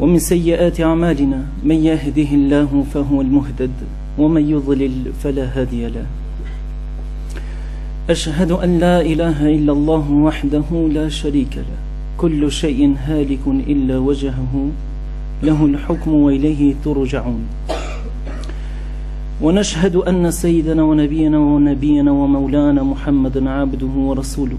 ومن سيئات أعمالنا من يهده الله فهو المهتد ومن يضلل فلا هادي له أشهد أن لا إله إلا الله وحده لا شريك له كل شيء هالك إلا وجهه له الحكم وإليه ترجعون ونشهد أن سيدنا ونبينا ونبينا ومولانا محمدا عبده ورسوله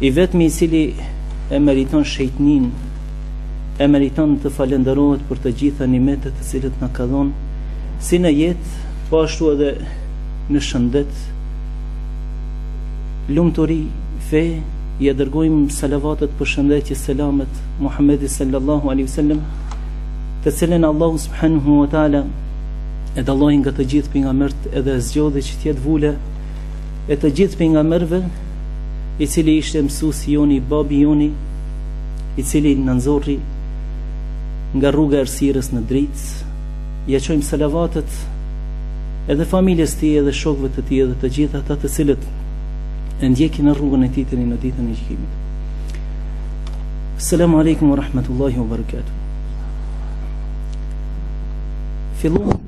I vetmi i cili e meriton shenjtnin, e meriton të falenderohet për të gjitha nimetet të cilët na ka dhonë, si në jetë, po ashtu edhe në shëndet, lumturi, fe, ia dërgojmë salavatet përshëndetje selamet Muhammedit sallallahu alaihi sallam, të cilin Allahu subhanahu wa ta'ala e dalloi nga të gjithë pejgamberët edhe e zgjodhi që t'jetë vule, e të gjithë pejgamberëve, i cili ishte mësuesi joni, babi joni, i cili na nxorri nga rruga e errësirës në dritë, ja çojmë salavatet edhe familjes tij, edhe shokëve të tij, edhe të gjithë ata të cilët e ndjekin rrugën e tij deri në ditën e gjykimit. Selamu alejkum wa rahmetullahi wa barakatuh. Fillojmë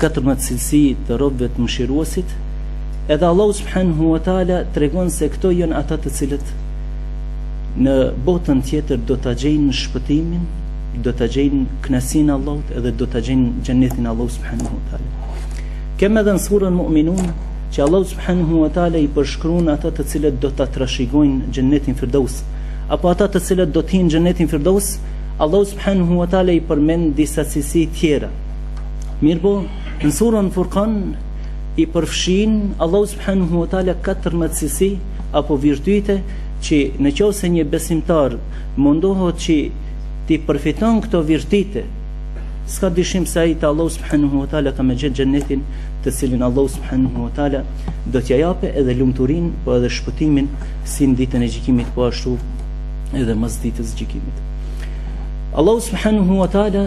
katërmbëdhjetë cilësi të robëve të mëshiruesit, edhe Allahu subhanahu wa taala tregon se këto janë ata të cilët në botën tjetër do ta gjejnë shpëtimin, do ta gjejnë kënaqësinë e Allahut dhe do ta gjejnë xhenetin e Allahut subhanahu wa taala. Kemë edhe në surën Mu'minun që Allahu subhanahu wa taala i përshkruan ata të cilët do ta trashëgojnë xhenetin Firdaus, apo ata të cilët do të hinë n'xhenetin Firdaus, Allahu subhanahu wa taala i përmend disa cilësi tjera. Mirëpo, në surën Furkan i përfshin Allahu subhanahu wa taala katërmet cilësi apo virtyte që në qoftë se një besimtar mundohet që t'i përfiton këto virtyte s'ka dyshim se ai te Allahu subhanahu wa taala ka me gjetë xhenetin të cilin Allahu subhanahu wa taala do t'ia japë edhe lumturinë po edhe shpëtimin si në ditën e gjykimit po ashtu edhe mas ditës gjykimit Allahu subhanahu wa taala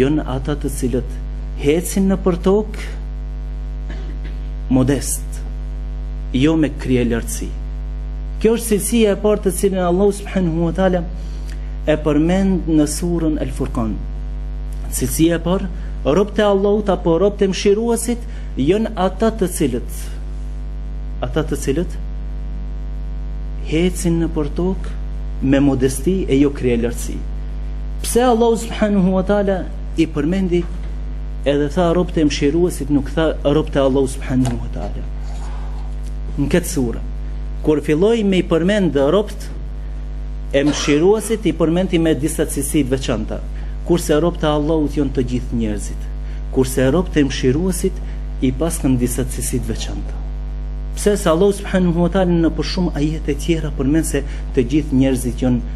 Jonë ata të cilët hecin nëpër tokë modest, jo me kryelartësi. Kjo është cilësia e parë të cilën Allahu subhanahu wa taala e përmend në surën El Furqan. Cilësia e parë, robët e Allahut apo robët e mëshiruesit janë ata të cilët ata të cilët hecin nëpër tokë me modesti e jo kryelartësi. Pse Allahu subhanahu wa taala i përmendi edhe tha robët e mëshiruesit nuk tha robët e Allahut subhanahu wa taala. Në këtë sure kur filloi me i përmend robët e mëshiruesit i përmendi me disa cilësi të veçanta. Kurse robët e Allahut janë të gjithë njerëzit. Kurse robët e mëshiruesit i paskan disa cilësi të veçanta. Sepse Allahu subhanahu wa taala nëpër shumë ajete tjera përmend se të gjithë njerëzit janë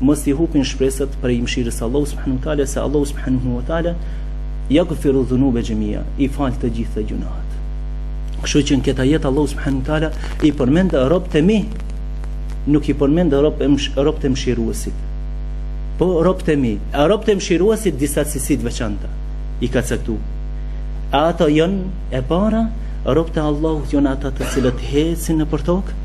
mos i hupin shpresat për i mëshirës së Allahut subhanahu wa taala se Allahu subhanahu wa taala jagfiru dhunube xhemia i fal të gjitha gjunahet kështu që në këtë ajet Allahu subhanahu wa taala i përmend robët e mi nuk i përmend robët e robët e mëshiruesit po robët e mi a robët e mëshiruesit disa cilësi të veçanta i ka caktu a ato janë e para robët e Allahut janë ata të cilët hecin nëpër tokë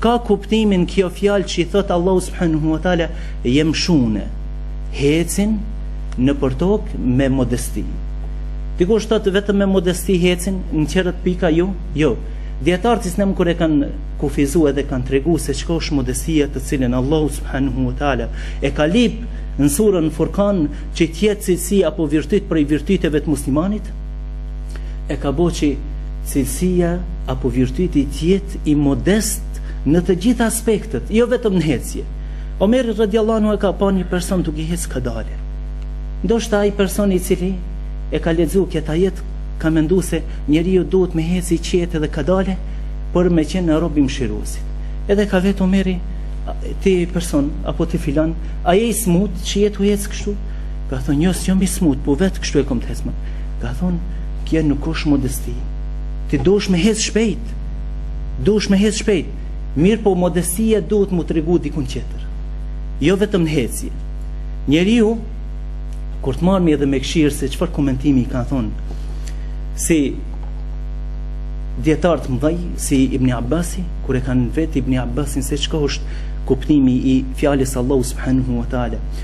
ka kuptimin kjo fjalë që i thot Allahu subhanahu wa taala jemshune hecin nëpër tokë me modesti dikush thot vetëm me modesti hecin në qetër pika jo jo, dijetarët islam kur e kanë kufizu edhe kanë tregu se çka është modestia të cilin Allahu subhanahu wa taala e ka lip në surën furkan që të jetë cilësi apo virtyt prej virtyteve të muslimanit e ka bo që cilësia apo virtyti të jetë i modest në të gjitha aspektet, jo vetëm në hecje. Omeri radiallahu anhu e ka pa një person duke hec kadale. Ndoshta ai person i cili e ka lexu këtë ajet, ka mendu se njeriu duhet me hec i qetë dhe kadale, për me qenë një rob i mëshiruesit. E ka vetë Omeri, ti person, apo ti filan, a je i smut që je tu hec kështu? Ka thonë, jo, s'jam i smut, po vetë kështu e kom të hecmen. Ka thonë, kjo nuk është modesti. Ti dush me hecë shpejt. Dush me hecë shpejt. Mirëpo modestia duhet mu tregu dikun qetër. Jo vetëm në hecje. Njeriu, kur të marrmi edhe me kqyr se çfarë komentimi ka thonë, si dijetarët e mëdhej, si Ibni Abbasi, kur e kanë vetë Ibni Abbasin se çka është kuptimi i fjalës Allahu subhanahu wa taala.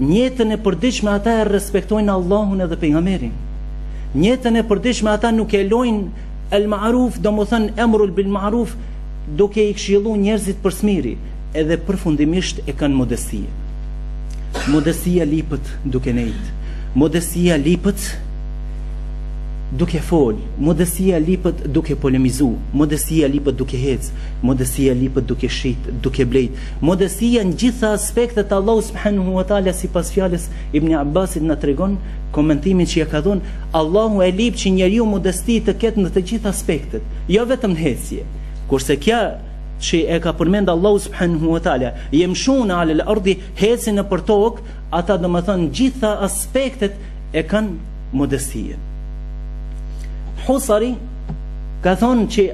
Në jetën e përditshme ata e respektojnë Allahun edhe pejgamberin. Në jetën e përditshme ata nuk e lojnë el maruf, domethënë emrul bil maruf, duke i kshilu njerëzit për së miri, edhe përfundimisht e kanë modestinë. Modestia lipet duke nejtë, modestia lipet duke fol, modestia lipet duke polemizu, modestia lipet duke hec, modestia lipet duke shit, duke blejt, Modestia në gjitha aspektet Allahu subhanahu wa taala sipas fjalës Ibn Abbasit na tregon komentimin që ja ka dhënë Allahu e lip që njeriu modesti të ketë në të gjitha aspektet, jo vetëm në hecje. Kurse kjo që e ka përmend Allahu subhanahu wa taala, jemshune alel ardi hecin nëpër tokë, ata domethënë gjitha aspektet e kanë modestinë. Husari ka thonë që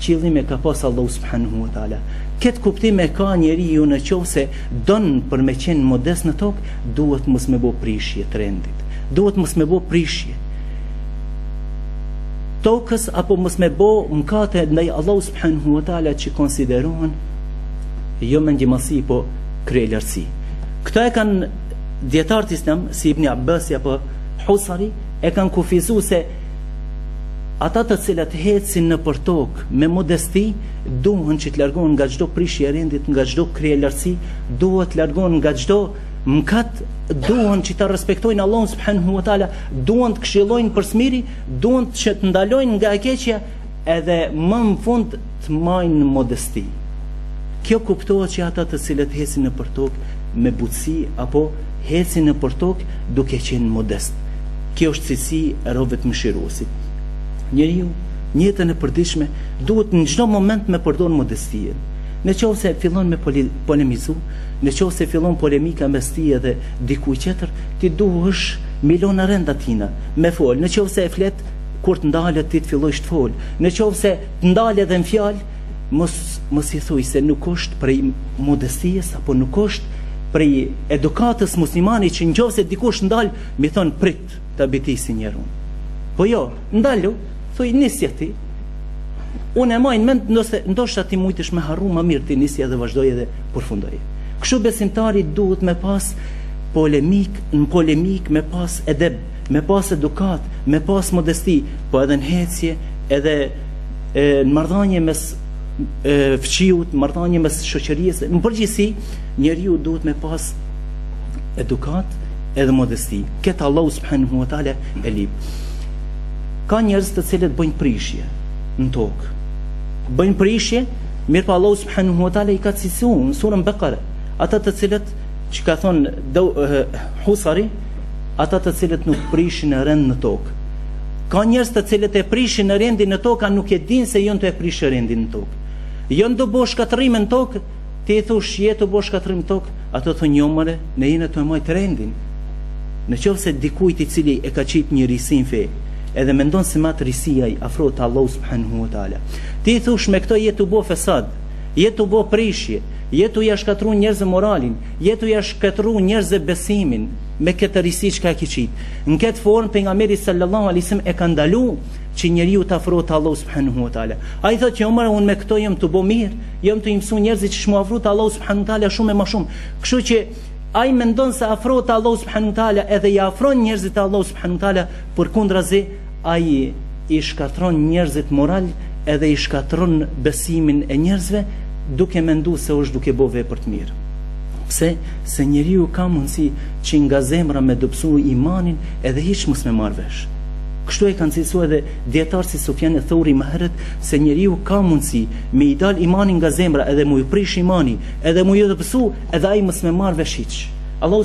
Qëllim e ka pas Allahu subhanahu wa taala. Këtë kuptim e ka njeriu në qoftë se don për me qenë modest në tokë, duhet mos me bo prishje të rendit. Duhet mos me bo prishje tokës apo mos me bo mkate ndaj Allahu subhanahu wa taala që konsiderohen jo mendjemadhësi po kryelartësi. Këta e kanë dijetarët islam si Ibni Abbasi apo Husari e kanë kufizu se Ata të cilët hecin nëpër tokë me modesti, duhen që të largohen nga çdo prishje e rendit, nga çdo kryelartësi, duhet të largohen nga çdo mkat, duhen që të respektojnë Allahun subhanahu wa taala, duhen të këshillojnë për së miri, duhen që të ndalojnë nga e keqja, edhe më në fund të majnë modesti. Kjo kuptohet që ata të cilët hecin nëpër tokë me butësi, apo hecin nëpër tokë duke qenë modest. Kjo është cilësi e robve të mëshiruesit. Njeriu në jetën e përditshme, duhet në çdo moment me përdor modestinë. Në qoftë se fillon me polemizu, në qoftë se fillon polemika mes ti edhe dikujt tjetër, ti duhesh me i lon rend atina, me folë, në qoftë se e flet, Kur të ndalet ti të fillojsh të folsh. Në qoftë se të ndal edhe në fjalë, mos, mos i thuj se nuk është prej modesties, apo nuk është prej edukatës së muslimanit që në qoftë se dikush ndal, me i thonë prit ta bitisi njerën. Po jo, ndalu, thuj nisje ti, unë e maj në mend nëse ndoshta ti mujsh me harru më mirë ti nisje dhe vazhdoje edhe përfundoje. Kështu besimtari duhet me pas polemik, në polemik me pas edeb me pas edukat, me pas modesti, po edhe në hecje, edhe e, në mardhanje mes e, fqiut, mardhanje mes shoqërisë, në përgjithësi, njeriu duhet me pas edukat edhe modesti. Këtë Allah subhanahu wa ta'ala e lyp. Ka njerëz të cilët bëjnë prishje në tokë. Bëjnë prishje, mirëpo Allah subhanahu wa ta'ala i ka cilsu në surën Bekare. Ata të cilët çka thonë Husari, ata të cilët nuk prishin rend në tokë. Ka njerëz të cilët e prishin rendin në tokë, a nuk e din se janë tu e prishë rendin në tokë. Janë tu bo shkatërrim në tokë, ti i thush je tu bo shkatërrim në tokë, ata thonë jo more, ne jena tu e majtë rendin. Në qoftë se dikush i cili e ka qitë një risi n'fe, edhe mendon se me atë risi ai afrohet te Allah subhanahu wa taala. Ti i thush me këto je tu bo fesad, je tu bo prishje, je tu ja shkatërru njerëzve moralin, Je tu ja shkatërru njerëzve besimin me këtë risi çka ki qit. Në këtë formë pejgamberi sallallahu alaihi wasallam e ka ndalu që njeriu të afrohet te Allahu subhanahu wa taala. Ai thotë që o more unë me këto jam tu bo mirë, jam tu i msu njerëzit qysh me u afru te Allahu subhanahu wa taala shumë e më shumë. Kështu që ai mendon se afrohet te Allahu subhanahu wa taala edhe i afron njerëzit te Allahu subhanahu wa taala, përkundrazi Ai i shkatërron njerëzit, moralin edhe i shkatërron besimin e njerëzve duke mendu se është duke bo vepër të mirë. Pse? Se njeriu ka mundësi që nga zemra me dobësu imanin edhe hiç mos me marrë vesh. Kështu e kanë cilësu edhe dijetarët si Sufjan eth-Theuri më herët se njeriu ka mundësi me i dal imani nga zemra edhe mu i prish imani edhe mu i dobësu edhe ai mos me marrë vesh hiç. Allahu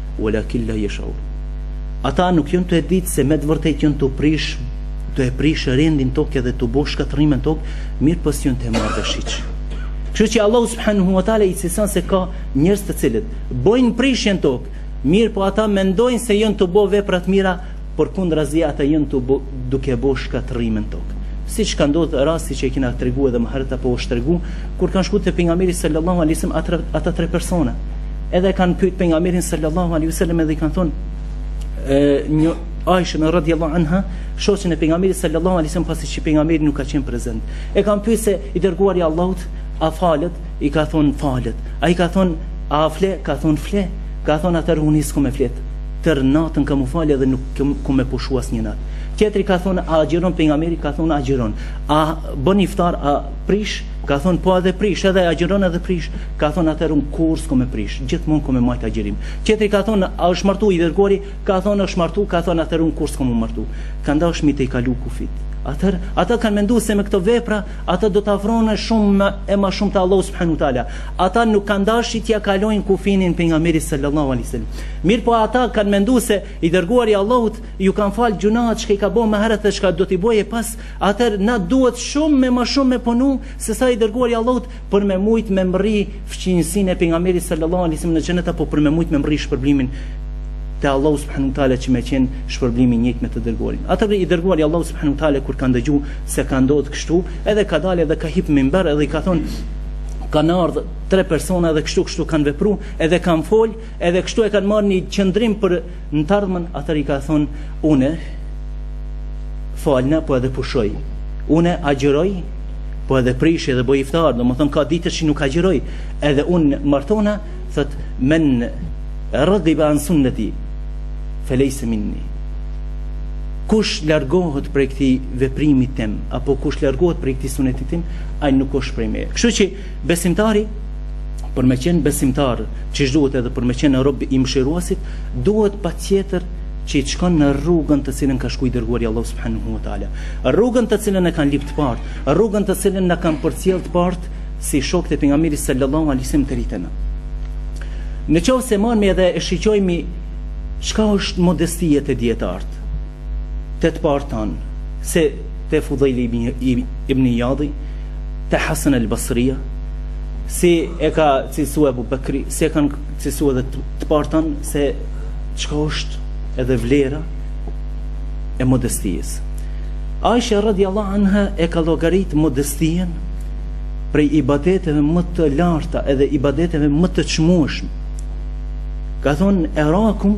walakin la yash'urun. Ata nuk janë tu e ditë se me të vërtetë janë tu prish, tu e prish rendin n'tokë edhe tu bo shkatërrime n'tokë, mirëpo s'janë tu e marrë vesh hiç. Kështu që Allahu subhanahu wa taala i cilëson se ka njerëz të cilët bojnë prishje n'tokë, mirëpo ata mendojnë se janë tu bo vepra të mira, Përkundrazi ata jënë tu bo duke bo shkatërrime në tokë. Siç ka ndodhë rasti që e kena tregu edhe më herët apo është tregu, kur kanë shku te pejgamberi sallallahu alejhi wasallam ata tre persona. Edhe e kanë pyet pejgamberin sallallahu alejhi wasallam edhe i kanë thonë e nji Aishen radhiyallahu anha, shoqen e pejgamberit sallallahu alejhi wasallam pasi që pejgamberi nuk ka qenë prezent. E kanë pyet se i dërguari i Allahut a falet, i ka thonë falet. Ai ka thonë a fle, ka thonë fle. Ka thonë atëherë unë s'kom me flet. Tërë natën kam mu falë dhe nuk kam me pushu asnjë natë. Tjetri ka thonë a agjeron pejgamberi, ka thonë agjeron. A bën iftar, a prish? Ka thonë po edhe prish, edhe agjeron edhe prish. Ka thonë atëherë unë kurrë s'kam me prish, gjithmonë kam me majt agjerim. Tjetri ka thonë a është martu i dërguari, ka thonë është martu, ka thonë atëherë unë kurrë s'kam mu martu. Kan dashtë me i tejkalu kufijtë. Atëherë ata kanë mendu se me këto vepra ata do të afrohen shumë e ma shumë te Allahu subhanahu wa taala. Ata nuk kanë dashur t'ia kalojnë kufirin pejgamberit sallallahu alaihi wasallam. Mirëpo ata kanë mendu se i dërguari i Allahut iu kanë falë gjunahet çka i ka bo ma herët dhe çka do t'i bëjë pas, atëherë na duhet shumë e ma shumë me punu se sa i dërguari i Allahut për me mujt me mrri fqinjësinë e pejgamberit sallallahu alaihi wasallam në xhenet apo për me mujt me mrri shpërblimin te Allahu subhanahu wa taala që me qen shpërblimi njëjtë me të dërguarin. Atëherë i dërguari i Allahut subhanahu wa taala kur ka ndëgju se ka ndodhur kështu, edhe ka dalë dhe ka hip n'minber edhe i ka thonë kanë ardhur tre persona dhe kështu kështu kanë vepruar edhe kanë fol Edhe kështu e kanë marrë një qëndrim për në të ardhmen, atëherë i ka thonë, une falna, po edhe pushoj, une agjëroj, po edhe prishi edhe bëj iftar, domethonë ka ditë që nuk agjëroj, edhe unë martona, thotë men ragibe an sunneti, felejse minni. Kush largohet prej këtij veprimit tim, apo kush largohet prej këtij sunnetit tim, ai nuk është prej meje. Kështu që Besimtari për me qenë besimtar, qysh duhet edhe për me qenë rob i mëshiruasit, duhet patjetër që të shkon në rrugën të cilën ka shku i dërguari i Allahut subhanahu wa ta'ala. Rrugën të cilën na kanë lënë të parët, rrugën të cilën na kanë përcjellë të parët, si shokët e pejgamberit sallallahu alejhi wasallam të rritëna. Në qoftë se marrmi edhe e shiqojmi, çka është modestia te dijetarët? te të parë tanë, se te Fudhejl ibn Iyadi, te Hasan al-Basria, si e ka cilësu Ebu Bekri, si e kanë cilësu edhe të parët tanë, se çka është edhe vlera e modestisë. Aisha radiallahu anha e ka llogarit modestinë prej ibadeteve më të larta edhe ibadeteve më të çmueshme. Ka thonë erakum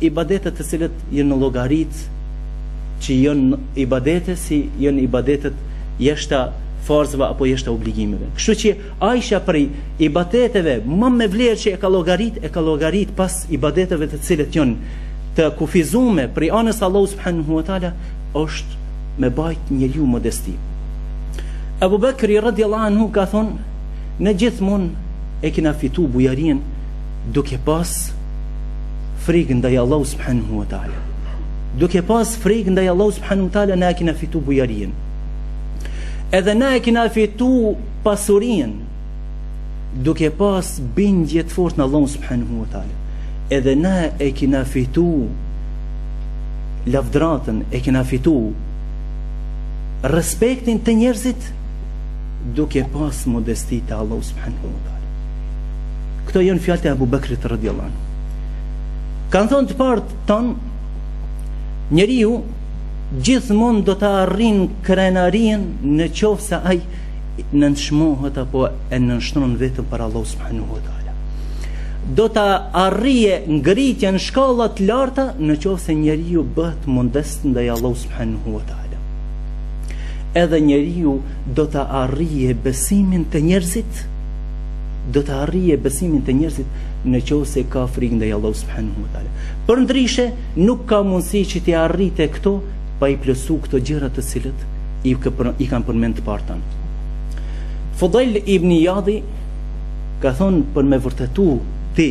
Ibadetet të cilat janë llogarit që janë ibadete si janë ibadetet jashta farzeve apo jashta obligimeve. Kështu që Aisha prej ibadeteve më me vlerë që e ka llogarit, e ka llogarit pas ibadeteve të cilat janë të kufizume prej anës Allahut subhanahu wa ta'ala është me bajt njeriu modesti. Abu Bakri radiallahu anhu ka thonë, na gjithmonë e kina fitu bujarinë duke pas frikë ndaj Allahu subhanahu wa taala. Duke pas frikë ndaj Allahu subhanahu wa taala na e kena fitu bujarinë. Edhe na e kena fitu pasurinë duke pas bindje të fortë në Allahu subhanahu wa taala. Edhe na e kena fitu lavdratën, e kena fitu respektin te njerëzit duke pas modesti te Allahu subhanahu wa taala. Këto janë fjalët e Abu Bakrit radhiyallahu anhu. Kanë thonë të parët tonë njeriu gjithmonë do ta arrin krenarinë në qoftë se ai nënshmohet apo e nënshtron veten para Allahu subhanahu wa taala. Do ta arrijë ngritjen në shkalla të larta në qoftë se njeriu bëhet modest ndaj Allahu subhanahu wa taala. Teala. Edhe njeriu do ta arrijë besimin te njerëzit, do ta arrijë besimin te njerëzit në qoftë se ka frikë ndaj Allahu subhanahu wa taala. Përndryshe nuk ka mundësi që t'i arrijë këto pa i plotësu këto gjëra të cilat i kanë i kanë përmend të parët tanë. Fudejl ibn Ijadi ka thonë për me vërtetu ti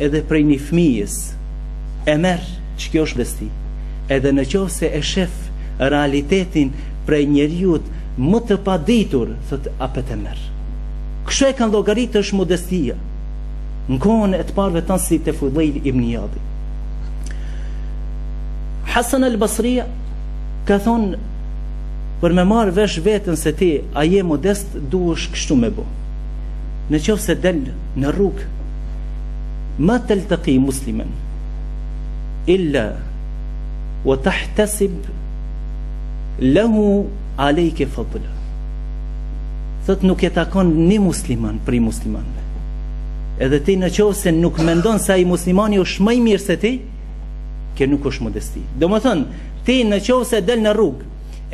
edhe prej një fëmijës e merr që kjo është modesti edhe në qoftë se e sheh realitetin prej njeriut më të paditur thotë apet e merr kështu e kanë llogarit ç'është modestia në kohën e të parëve tanë si te Fudhejl ibn Ijadi Hasan el Basria ka thonë për me marrë vesh veten se ti a je modest duhesh kështu me bo në qoftë se del në rrugë. Ma teltëki muslimen, illa wa tahtasib lehu alejke fadla. Thot nuk e takon një musliman prej muslimanve. Edhe ti në qoftë se nuk mendon se ai muslimani është më i mirë se ti, kjo nuk është modesti. Domethënë, ti në qoftë se del në rrugë,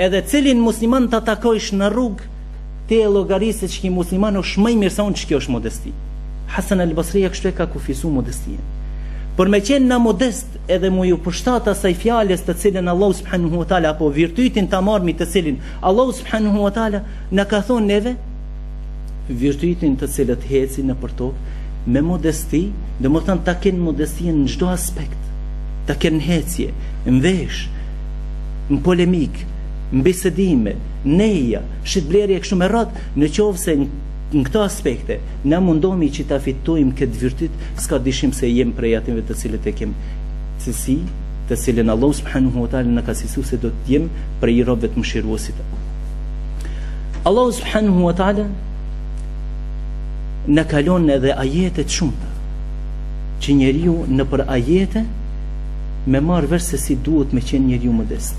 edhe cilin musliman ta takojsh në rrugë, Ti e llogarit që ki musliman është më i mirë se unë, qikjo është modesti. Hasan al-Basria kështu e ka kufizu modestien. Për me qenë na modest edhe mu ju përshtat asaj fjalës të cilën Allah subhanu wa ta'la apo virtytin ta marrmi të cilin Allah subhanu wa ta'la na ka thonë neve virtytin të cilët hecin nëpër tok me modesti domethënë ta kenë modestien në çdo aspekt ta kenë n'hecje në veshje në polemik në bisedime N'neja, shitblerje kështu me radhë, në qoftë se në këto aspekte, na mundohmi që ta fitojmë këtë virtyt, s'ka dyshim se jem prej atynve të cilët e kem cilësi, të cilën Allah subhanahu wa ta'ala na ka cilësu se do të jem prej robve t'Mëshiruesit. Allah subhanahu wa ta'ala na kallxon edhe ajete t'shumta, që njeriu nëpër ajete me marrë vesh se si duhet me qenë njeriu modest.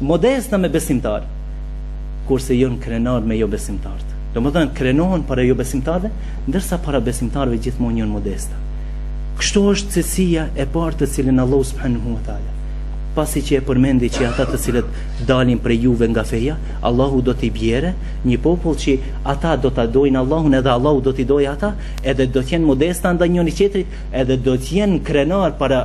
Modesta me besimtarë, kurse jënë krenar me jo besimtarët. Do më thënë, krenohen para jo besimtarëve, ndërsa para besimtarëve gjithmonë jënë modesta. Kështu është cilësia e parë të cilën Allahu subhanahu wa taala pasi që e përmendi që ata të cilët dalin prej juve nga feja, Allahu do t'i bjerë një popull që ata do ta dojnë Allahun edhe Allahu do t'i dojë ata, edhe do të jenë modesta ndaj njëri tjetrit, edhe do të jenë krenar para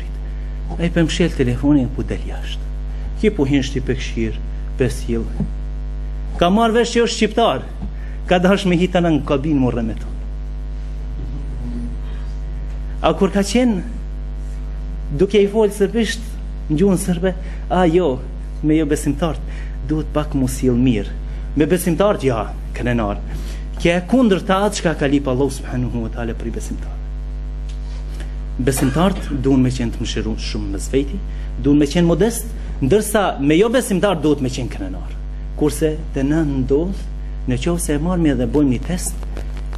Shqipit. Ai po mshel telefonin ku del jashtë. Ky po hin, shti peshkir, persil. Ka marr vesh që është shqiptar. Ka dash me hi në kabin më rremet. A kur ka qenë duke i folë sërbisht në gjuhën sërbe, a jo, me jo besimtarët, duhet pak mu sillë mirë. Me besimtarët, ja, krenarë. Kjo e kundërta e atë që ka lypë Allah subhanu hu e talë prej besimtarëve. Besimtarët duhet me qenë të mëshirshëm mes veti, duhet me qenë modest, ndërsa me jo besimtar duhet me qenë krenar. Kurse te ne ndodh, në qoftë se e marrmi edhe bojmë një test,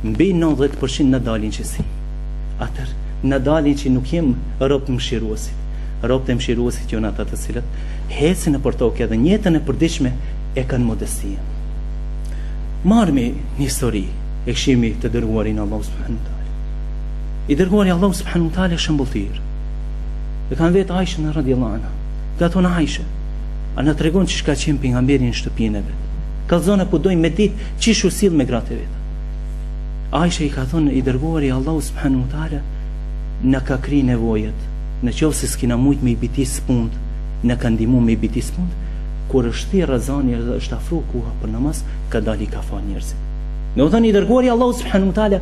mbi 90% ne dalim qesi. Atëherë, ne dalim që nuk jem robë të Mëshiruesit. Robë të Mëshiruesit jonë ata të cilët, hecin nëpër tokë edhe n'jetën e përditshme e kanë modestien. Marrmi një histori e kqyrmi të dërguarin e Allahut subhanu I dërguar i Allahut subhanahu wa taala shembulltyr. E kanë vet Aishen radiyallahu anha. Ka thonë Aisha, a na tregon qysh ka qenë pejgamberi në shtëpinë e vet. Ka thonë po dojmë me ditë qysh u sill me gratë e veta. Aisha i ka thonë i dërguar i Allahut subhanahu wa taala na ka kry nevojat. Në qoftë se s'kina mujt me i bitis punt, na ka ndihmu me i bitis punt, kur është thirr ezani dhe është afru koha për namaz, ka dal i ka fal njerëzit. Domethënë i dërguar i Allahut subhanahu wa taala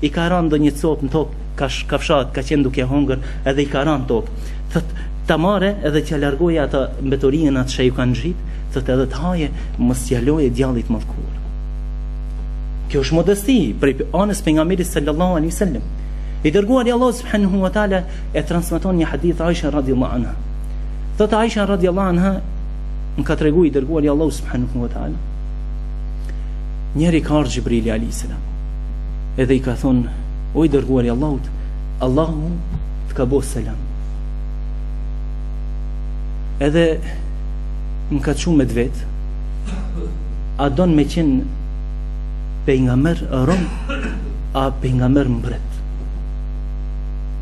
I ka ranë ndonjë copë në tokë, ka kafshat, ka qenë duke hongër, edhe i ka ranë tokë. Thot, ta marre edhe t'ja largoje atë mbeturinën atë që ju ka ngjit, thot edhe ta haje, mos t'ja loje djallit t'mallkuar. Kjo është modesti prej anës pejgamberit sallallahu alaihi sallam. I dërguar i Allahut subhanahu wa ta'ala e transmiton një hadith Aisha radiallahu anha. Thot Aisha radiallahu anha më ka tregu i dërguar i Allahut subhanahu wa ta'ala. Një herë ka ardh Xhibrili a.s. edhe i ka thonë, o i dërguar i Allahut, Allahu të ka bo selam. Edhe më ka çu me t'vet, a don me qenë pejgamber rob, a pejgamber mbret.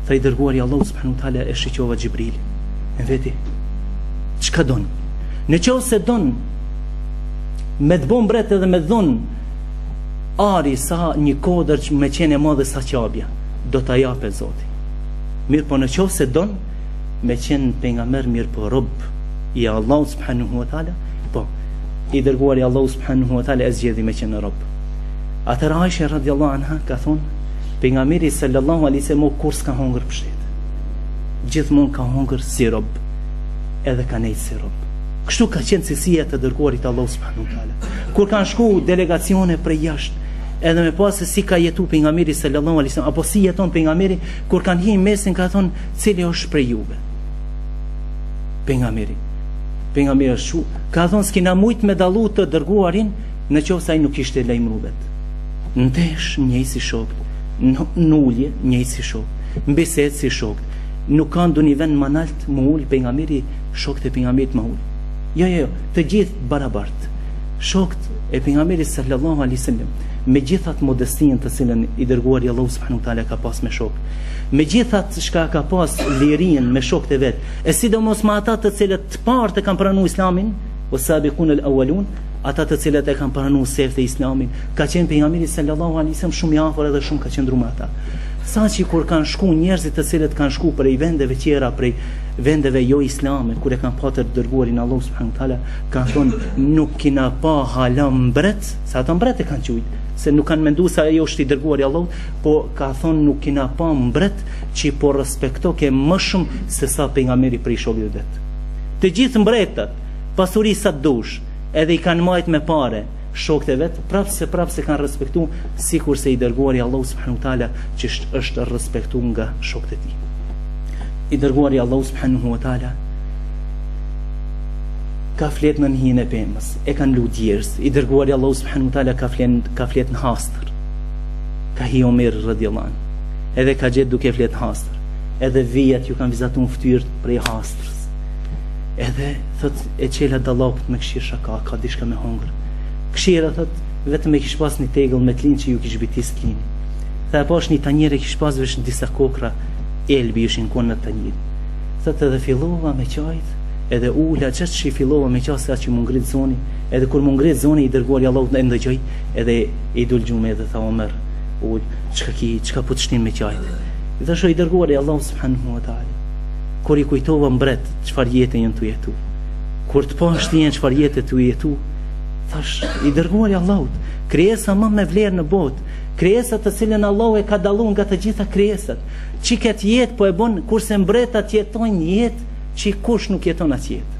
Tha i dërguar i Allahut, subhanahu wa taala, e shiqova Xhibrilin, më veti, çka don? Në qoftë se don me të bo mbret edhe me t'dhonë, ari sa një kodër që me qenë e madhe sa Qabja do ta jape Zoti mirëpo në qoftë se don me qenë pejgamber mirëpo rob i Allahut subhanahu wa taala po i dërguar i Allahut subhanahu wa taala e zgjedi me qenë rob atëherë Aisha radiallahu anha ka thonë pejgamberi sallallahu alejhi selam kurrë s'ka hongër pështet gjithmon ka hongër si rob edhe ka nejtë si rob kështu ka qenë cilësia e të dërguarit të Allahut subhanahu wa taala. Kur kanë shku delegacione prej jashtë, edhe me pa se si ka jetu pejgamberi sallallahu alejhi selam, apo si jeton pejgamberi, kur kanë hi mesin ka thonë cili është prej juve pejgamberi. Pejgamberi është çu. Ka thonë s'kina mujtë me dallu të dërguarin në qoftë se ai nuk ishte lajmëru vetë. Në veshje njëjtë si shokët, në ulje njëjtë si shokët, në bisedë si shokët. Nuk ka ndodh një vend ma nalt me u ul pejgamberi shokët e pejgamberit më ulët. Jo, jo, jo. Të gjithë barabart, shokët e Pejgamberit sallallahu alejhi wasallam, me gjithë atë modestinë të cilën i dërguar i Allahut subhanahu teala ka pas me shok, me gjithë atë çka ka pas lirinë me shokët e vet, e sidomos me ata të cilët të parët e kanë pranuar Islamin, o sabiqun el awalun, ata të cilët e kanë pranuar sefte Islamin, ka qenë pejgamberi sallallahu alejhi wasallam shumë i afër edhe shumë ka qendruar me ata. Saqë kur kanë shku njerëzit të cilët kanë shku prej vendeve tjera, prej vendeve jo islame kur e kanë pa të dërguarin Allahu subhanahu teala kanë thonë nuk kina pa hala mbret se ata mbret e kanë qujt se nuk kanë menduar se aj është i dërguar i Allahut po ka thonë nuk kina pa mbret që po respektohet më shumë se sa pejgamberi prej shokëve t'vet të gjithë mbretët pasuri sa dush edhe i kanë majt me pare Shokët e vet prap se prap s'e kanë respektu sikur se i dërguar i Allahu subhanahu wa taala që është respektu nga shokët e tij. I dërguar i Allahu subhanahu wa taala ka flet nën hijen e pemës, e kanë lu djersë, i dërguari Allahu subhanahu wa taala ka flen ka flet në hasër. Ka hi Omer radhiyallahu Edhe e ka gjet duke flet në hasër. Edhe vijat ju kanë vizatu n'fytyrë prej hasër. Edhe thot e çela dollapët me këshir a ka, ka diçka me hongër. Këshira thot vetëm e kish pas një tegëll me tlin që ju kish bitis tlin. Tha e pash një tanjere kish pas veç disa kokra elbi ishin konë në tanjir. Thot edhe fillova me qajt, edhe u liçta shi fillova me qajt sa që më ngrit zoni, edhe kur më ngrit zoni i dërguar i Allahut e ndëgjoi, edhe i dul gjumi edhe tha Omer, ul, çka ki, çka po të shtin me qajt. Thashë o i dërguar i Allahut subhanahu wa taala. Kur i kujtova mbretët çfarë jete janë tu jetu. Kur të pash ty në çfarë jete je tu jetu, thash i dërguari Allahut, krijesa më me vlerë në botë, krijesa të cilën Allahu e ka dalluar nga të gjitha krijesat. Ti këtë jetë po e bën kurse mbretat jetojnë jetë që kush nuk jeton atë jetë.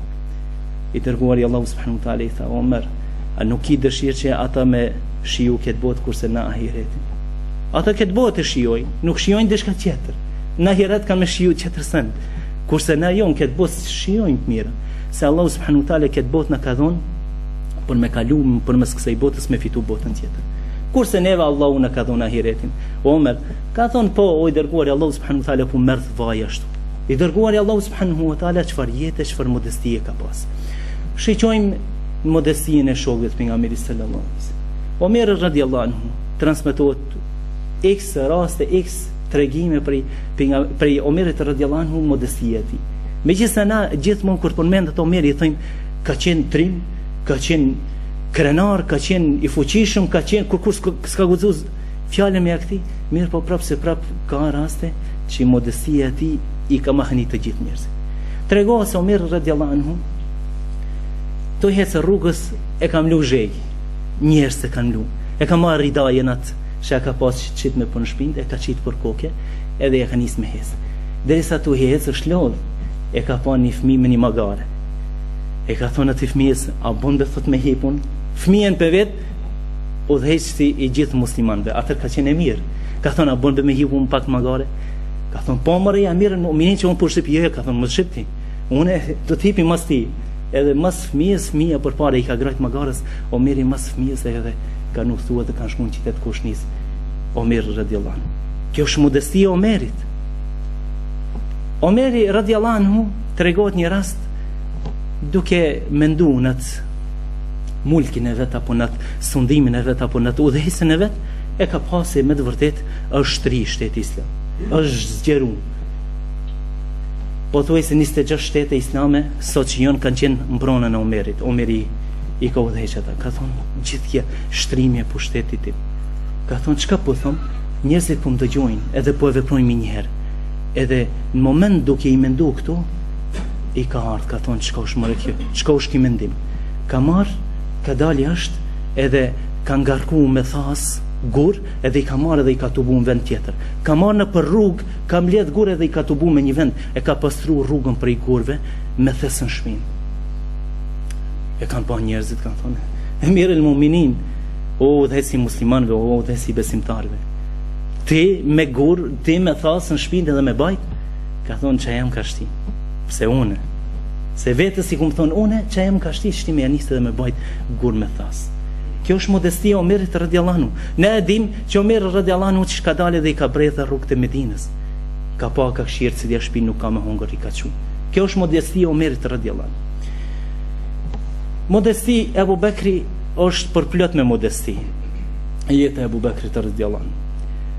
I dërguari Allahu subhanahu wa taala i tha Omer, a nuk ki dëshirë që ata me shiju këtë botë kurse na ahiretin. Ata këtë botë e shijojnë, nuk shijojnë diçka tjetër. Në ahiret kanë me shiju atë zjarr. Kurse na jo në këtë botë s'e shijojmë të mirë. Se Allah subhanu tale këtë botë na ka dhonë për me kalu përmes kësaj botës me fitu botën tjetër. Kurse neve Allahu na ka dhonë ahiretin. Omer, ka thonë po, o i dërguar i Allah subhanu tale po merr vaj ashtu. I dërguar i Allah subhanu tale çfarë jete, çfarë modestie ka pasë. Shiqojmë modestien e shokëve t'pejgamberit sallallahu alaihi wasallam. Omer radiallahu anhu transmetohet iks raste iks tregime prej prej Omerit radhiyallahu anhu modestia e tij. Megjithëse na gjithmonë kur përmendet Omeri i thojmë ka qenë trim, ka qenë krenar, ka qenë i fuqishëm, ka qenë kur kush s'ka guxuar fjalën me ja kthy, mirë po prapë se prapë ka raste që modestia e tij i ka mahni të gjithë njerëzit. Tregohet se Omer radhiyallahu anhu tu hecë rrugës e ka mlu zhegu, djersët e kanë mlu, e ka marrë ridajën atë që ja ka pas qit me punë shpinë e ka qit për koke edhe ja ka nis me ec deri sa tu ec është lodh e ka pa një fëmijë me një magare e ka thonë atij fëmijës a bën dhe thot me hip unë fëmijën pra vet udhëheqësi i gjithë muslimanëve atëherë ka qenë emir ka thonë a bën dhe me hip unë pak n'magare ka thonë po more ja Emirul muminin qe unë po zhdrypi jo, jo ka thonë mos zhdryp ti Unë do të hipi mas ti, edhe mas fëmijës fëmija përpara i ka grajt magares, Omeri mas fëmijës e edhe kanë udhëtu edhe kanë shku në qytet kushnis, Omeri radijallahu anhu. Kjo është modestia e Omerit. Omeri radijallahu anhu, tregohet një rast, duke mendu në atë mulkin e vet, apo në atë sundimin e vet, apo në atë udhëheqjen e vet, e ka pas se me të vërtetë është shtri shteti islam, është zgjeru, Pothuajse 26 shtete islame sot që janë kanë qenë në pronën e Omerit. Omeri i ka udhëheq ata. Ka thonë gjithë ky shtrimi i pushtetit tim. Ka thonë çka po thom? Njerëzit po më dëgjojnë, edhe po e veprojnë menjëherë. Edhe në moment duke i mendu këto, i ka ardhë, ka thonë çka është more kjo, çka është ky mendim. Ka marrë, ka dalë jashtë edhe ka ngarku me thas, gur, edhe i ka marrë edhe i ka tubu në vend tjetër. Ka marrë nëpër rrugë, Ka mbledh gurë edhe i ka tubu me një vend e ka pastru rrugën prej gurëve me thes në shpinë. E kanë pa njerëzit, kanë thonë, Emirul muminin, o udhëheqësi i muslimanve, o udhëheqësi i besimtarve. Ti me gurë, ti me thas në shpinë edhe me bajt, ka thonë që e jam ka shti, pse une, se vetes i kam thonë une, që e jam ka shti, që ti me ja nisë edhe me bajt gurë me thasë. Kjo është modestia e Omerit radijallahu anhu. Ne e dim, Që Omer radijallahu anhu që ka dalë dhe i ka bredhë rrugët e Medinës, ka pa ka kqyrë se cila shpi nuk ka me hongër i ka çu. Kjo është modestia e Omerit radijallahu anhu. Modestia e Abu Bekrit është përplot me modesti. Jeta e Abu Bekrit radijallahu anhu.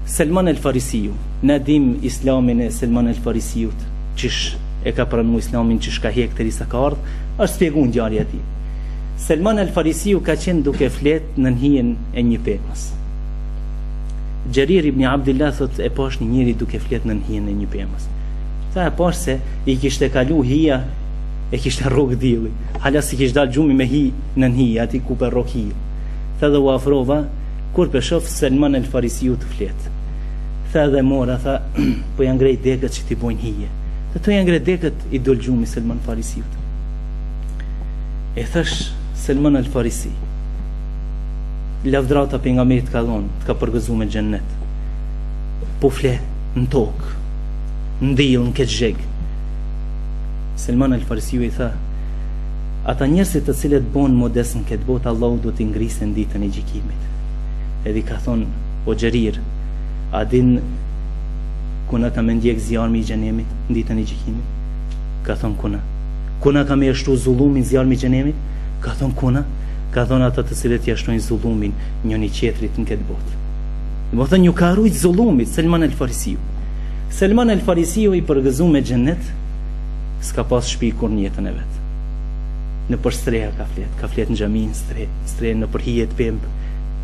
Selman el Farisiu, ne dim islamin e Selman el Farisiut, qysh e ka pranu islamin, qysh ka hek derisa ka ardhë, është shpjegu ngjarja e tij. Selman el Farisiu ka qenë duke flet në hijen e një pemës. Xherir ibn Abdillah thot e pash një njeri duke flet në hijen e një pemës. Tha e pash se i kishte kalu hija e kishte rrok dilli. Hala si kishte dal gjumi me hi në hije aty ku pe rrok hija. Tha dhe u afrova kur pe shof Selman el Farisiu tu flet. Tha dhe mora tha po ja ngrejt degët që t'i bojnë hije. Tha tu ja ngrejt degët i dol gjumi Selman Farisiut. E thash Selman el Farisiu Hazreti pejgamberit t'ka thon, të ka përgëzu me xhennet. Po fle në tokë, në diell, në këtë zheg. Selman al Farisiu i tha, ata njerëzit të cilët bon modest në këtë botë, Allahu do t'i ngrejë në ditën e gjykimit. Edhe ka thon o Xherir, a din kona ka me ndjek zjarrmi i xhehenemit në ditën e gjykimit? Ka thon kona. Kona ka me ia shtu zullumin zjarrmi i xhehenemit? Ka thon kona. ka thon ata të cilët ia shtojnë zullumin njëri tjetrit në këtë botë. Domethënë, iu ka rujt zullumit, Selman el Farisiu. Selman el Farisiu i përgëzu me xhennet, s'ka pas shpi kurr n'jetën e vet. Nëpër streha ka fjet, ka fjet në xhami, n'streh, streh, nëpër hije t'pemëve.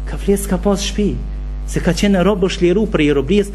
Ka fjet, s'ka pas shpi, se ka qenë rob, është liru prej robnisë,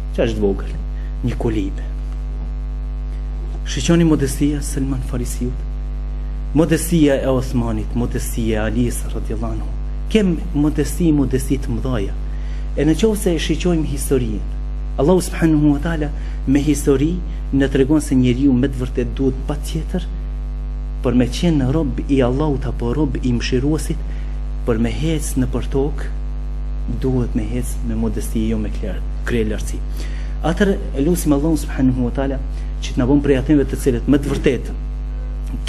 Ça është vogël? Një kolibe. Shikoni modestia Selman Farisiut. Modestia e Osmanit, modestia e Alisë radhiyallahu anhu. Kem modesti, modesti të mëdhaja. E në qoftë se e shikojmë historinë, Allahu subhanahu wa taala me histori na tregon se njeriu me të vërtetë duhet patjetër për me qenë rob i Allahut apo rob i Mëshiruesit për me hec nëpër tokë duhet me ec me modesti jo me kre, kryelartësi. Atëherë e lusim Allahun subhanahu wa taala që të na bën prej atyre të cilët me të vërtetë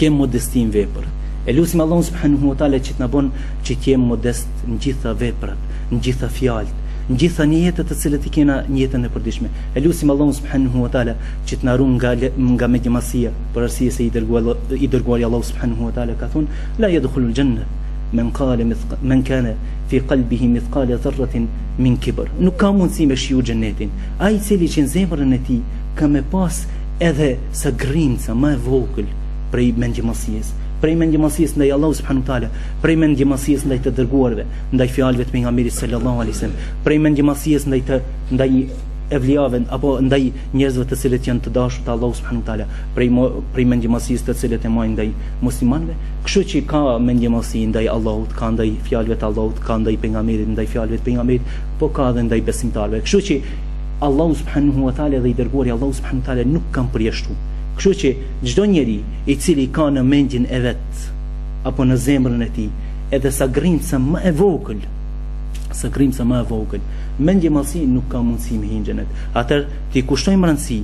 kem modestinë n'vepër. E lusim Allahun subhanahu wa taala që të na bën që të jemi modest në gjitha veprat, në gjitha fjalët, në gjitha nijetet të cilët i kena në jetën e përditshme. E lusim Allahun subhanahu wa taala që të na ruan nga nga mendjemadhsia, për arsye se i dërguar i dërguari i Allahut subhanahu wa taala ka thonë la yadkhulul janna men qala men kana fi qalbihi mithqal dharratin min kibr. Nuk ka mundësi me shiju xhenetin. Ai i cili që në zemrën e tij ka me pas edhe sa grimca më e vogël prej mendjemadhsisë, prej mendjemadhsisë ndaj Allahut subhanahu wa taala, prej mendjemadhsisë ndaj të dërguarve, ndaj fjalëve të pejgamberit sallallahu alaihi wasallam, prej mendjemadhsisë ndaj të ndaj evliave apo ndaj njerëzve të cilët janë të dashur të Allahut subhanahu wa taala, prej prej mendjemadhsisë të cilët e majnë ndaj muslimanëve, kështu që ka mendjemadhsi ndaj Allahut, ka ndaj fjalëve të Allahut, ka ndaj pejgamberit, ndaj fjalëve të pejgamberit, po ka edhe ndaj besimtarëve. Kështu që Allahu subhanahu wa taala dhe i dërguari i Allahut subhanahu wa taala nuk kanë përjashtu. Kështu që çdo njeri i cili ka në mendjen e vet apo në zemrën e tij edhe sa grimca më e vogël sa grimca më e vogël mendjemadhësi nuk ka mundësi me hi n'xhenet. Atëherë, t'i kushtojmë rëndësi,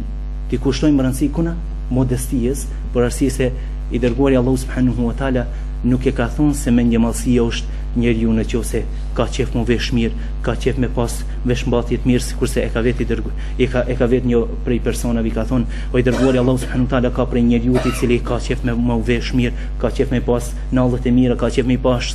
t'i kushtojmë rëndësi kuna modestisë, për arsye se i dërguari i Allahut subhanahu wa taala nuk e ka thonë se mendjemadhësia është njeriu në qoftë se ka qejf m'u vesh mirë, ka qejf me pas veshmbathje t'mirë, sikurse e ka vet i dërgu, e ka, e ka vet një prej personave, i ka thonë, o i dërguari i Allahut subhanahu wa taala ka prej njeriut i cili ka qejf me, m'u vesh mirë, ka qejf me pas nallët e mira, ka qejf me pas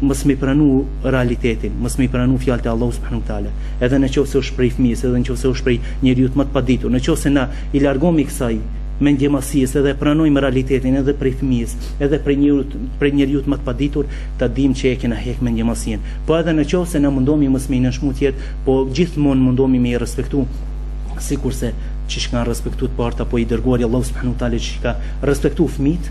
mos me pranu realitetin, mos me pranu fjalët e Allahut subhanahu wa taala. Edhe në qoftë se është prej fëmijës, edhe në qoftë se është prej njeriut më të paditur, në qoftë se na i largohemi kësaj mendjemasies edhe pranojmë realitetin edhe prej fëmijës, edhe prej njeriu prej njeriu më të paditur, ta dimë që e kena hek mendjemasien. Po edhe në qoftë se na mundomi mos me nënçmu tjerët, po gjithmonë mundomi me i respektu sikurse që ç'kanë respektu të parët apo i dërguari i Allahut subhanahu wa taala që ka respektu fëmijët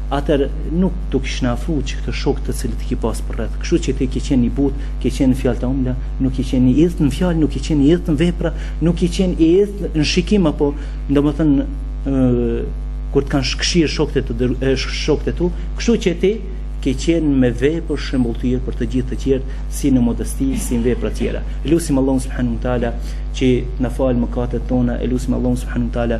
atëherë nuk do kishin afru qekta shokë të cilët i ki pas përreth. Kështu që ti ke qenë i butë, ke qenë me fjalë të ëmbla, nuk i qenë i idhtë në fjalë, nuk i qenë i idhtë në vepra, nuk i qenë i idhtë në shikim apo domethënë kur të kanë këqyrë shokët e tu, shokët e tu, kështu që ti ke qenë me vepër shembulltyrë për të gjithë të tjerë si në modesti si në vepra të tjera. E lusim Allahun subhanahu wa taala që t'na fal mëkatet tona, e lusim Allahun subhanahu wa taala